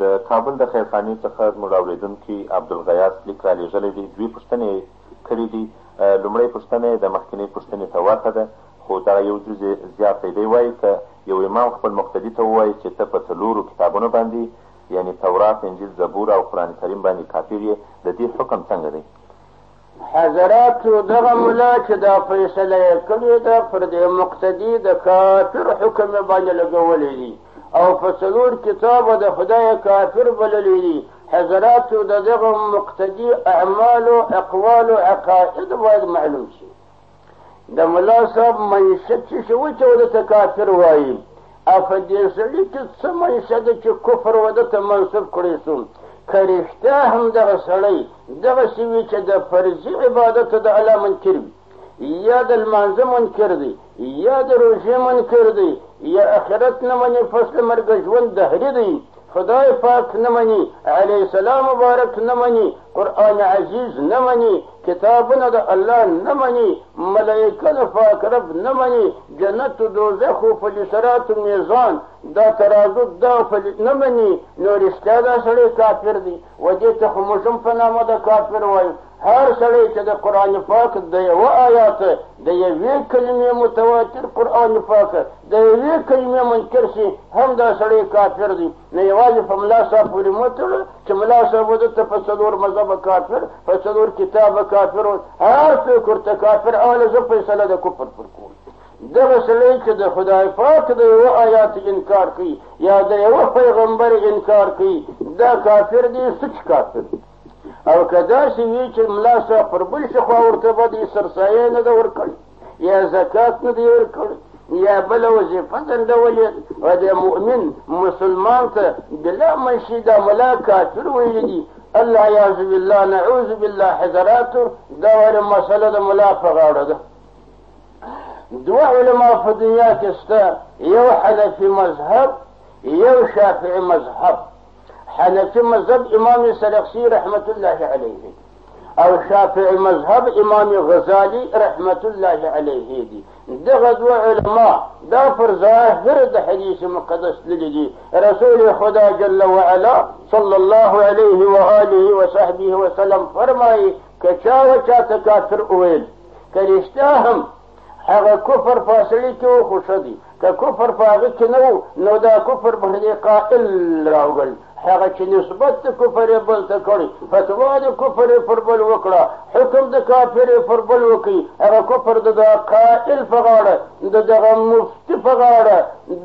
د کابل د خیرخانې څخه زموږ اورېدونکي عبدالغیاث لیک رالیږلی دی، دوې پوښتنې یې کړې دي، لومړۍ پوښتنه یې د مخکینۍ پوښتنې ته ورته ده، خو دغه یو جز یې زیات دی، دی وایي که یو امام خپل مقتدي ته ووایي چې ته په څلورو کتابونو باندې یعنې تورات، انجیل، زبور او قرآن کریم باندې کافر یې، ددې حکم څنګه دی؟ حضراتو دغه ملا چې دا فیصله یې کړې ده پر دې مقتدي د کافر حکم یې باندې لګولی دي او په څلور کتابه د خدای کافر بللی دي حضراتو د دغه مقتدي اعمالو اقوالو عقاید باید معلوم شي د ملا صاحب منشه چې شو چې وده ته کافر وایي اپه دې سړي کې څه منشه ده چې کفر وده ته منصوب کړی شو که رښتیا هم دغه سړی دغسې وي چې د فرضي عبادت د الله منکر وي یا د لمانځه منکر دی یا د روژې منکر دی یا اخرت نه منې پس له مرګه ژوند دهري دی خدای پاک نه مني علیه السلام مبارک نه مني قرآن عزیز نه مني کتابونه د الله نه مني ملایکه د پاک رب نه مني جنت و دوزخ و پلي صراط و میزان دا ترازو دا پلي نه مني نو رښتیا دا سړی کافر دی و دې ته خو موږ هم په نامه د کافر وایو هر سړی چې د قرآن پاک د یوه آیات د یوې کلمې متواتر قرآن پاک د یوې کلمې منکر شي هم دا سړی کافر دی نه یوازې په ملا صاحب پورې مه تړه چې ملا صاحب ده ته په څلور مذهب کافر په څلور کتاب کافر هر څوک ورته کافر اوله زه فیصله د کفر پر کوم دغه سړی چې د خدای پاک د یوه آیات انکار کوي یا د یوه پیغمبر انکار کوي دا کافر دی سچ کافر دی او که داسې وي چې ملا صاحب پر بل شي خوا ورته به دې سرسایه نه ده ورکړې یا زکات نه دی ورکړی یا بل وظیفه ځنډولې او د مؤمن مسلمان ته بلا منشي دا ملا کافر ویلي دي الله یعوذ بالله نعوذ بالله حضراتو دا وره مسله د ملا په غاړه ده دوه علما په دنیا کې شته یو حنفي مذهب یو شافعي مذهب حنفي مذهب امام سرخسي رحمت الله عليه او شافعي مذهب امام غزالي رحمت الله عليه دي دغه دوه علما دا پر ظاهر د حدیث مقدس لري دي رسول خدا جل وعلا صلى الله عليه واله وصحبه وسلم فرمایي که چا و چا ته کافر وویل که رښتیا هم هغه کفر په سړي کې و خو ښه دی که کفر په هغه کې نه و نو دا کفر باندې قائل راوګل هغه چې نسبت د کفر بل ته کړي فتوا د کفر پر بل وکړه حکم د کافر پر بل وکړي هغه کفر د قائل په غاړه د دغه مفتی په غاړه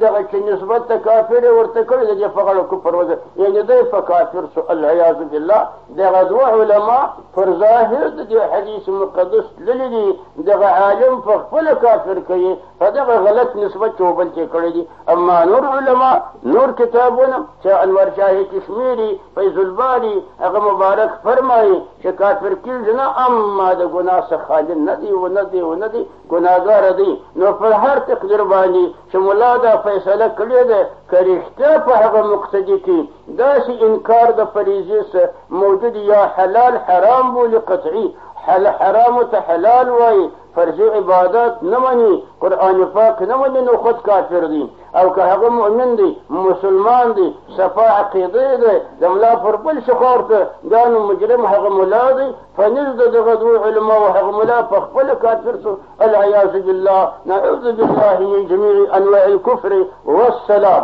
دغه چې نسبت د کافر ورته کړي د په غاړه کفر وځي یعنی دی په کافر سو العیاذ بالله دغه دوه علما پر ظاهر د حدیث مقدس للی دغه عالم په خپل کافر کوي په دغه غلط نسبت چې وبل چې کړی دي اما نور علما نور کتابونه چې انور شاه کشمیری فیض الباری هغه مبارک فرمایي چې کافر کیږي نه اما د ګناه څخه خالي نه دی و نه دی و نه دی ګناهګار دی نو په هر تقدیر باندې چې مولا دا فیصله کړې ده که رښتیا په هغه مقتدي کې داسې انکار د فریضې څخه موجود یا حلال حرام بولي قطعي حل حرام ته حلال وایي فرضي عبادات نه مني قرآن پاک نه مني نو خود کافر دي او که هغه مؤمن دی مسلمان دی صفا عقیده دی د ملا پر بل شخور ته دا نو مجرم هغه ملا دی فنز د دغه دوو علما او هغه ملا په خپل کافر سو العیاذ بالله نعوذ بالله من جميع انواع الكفر والسلام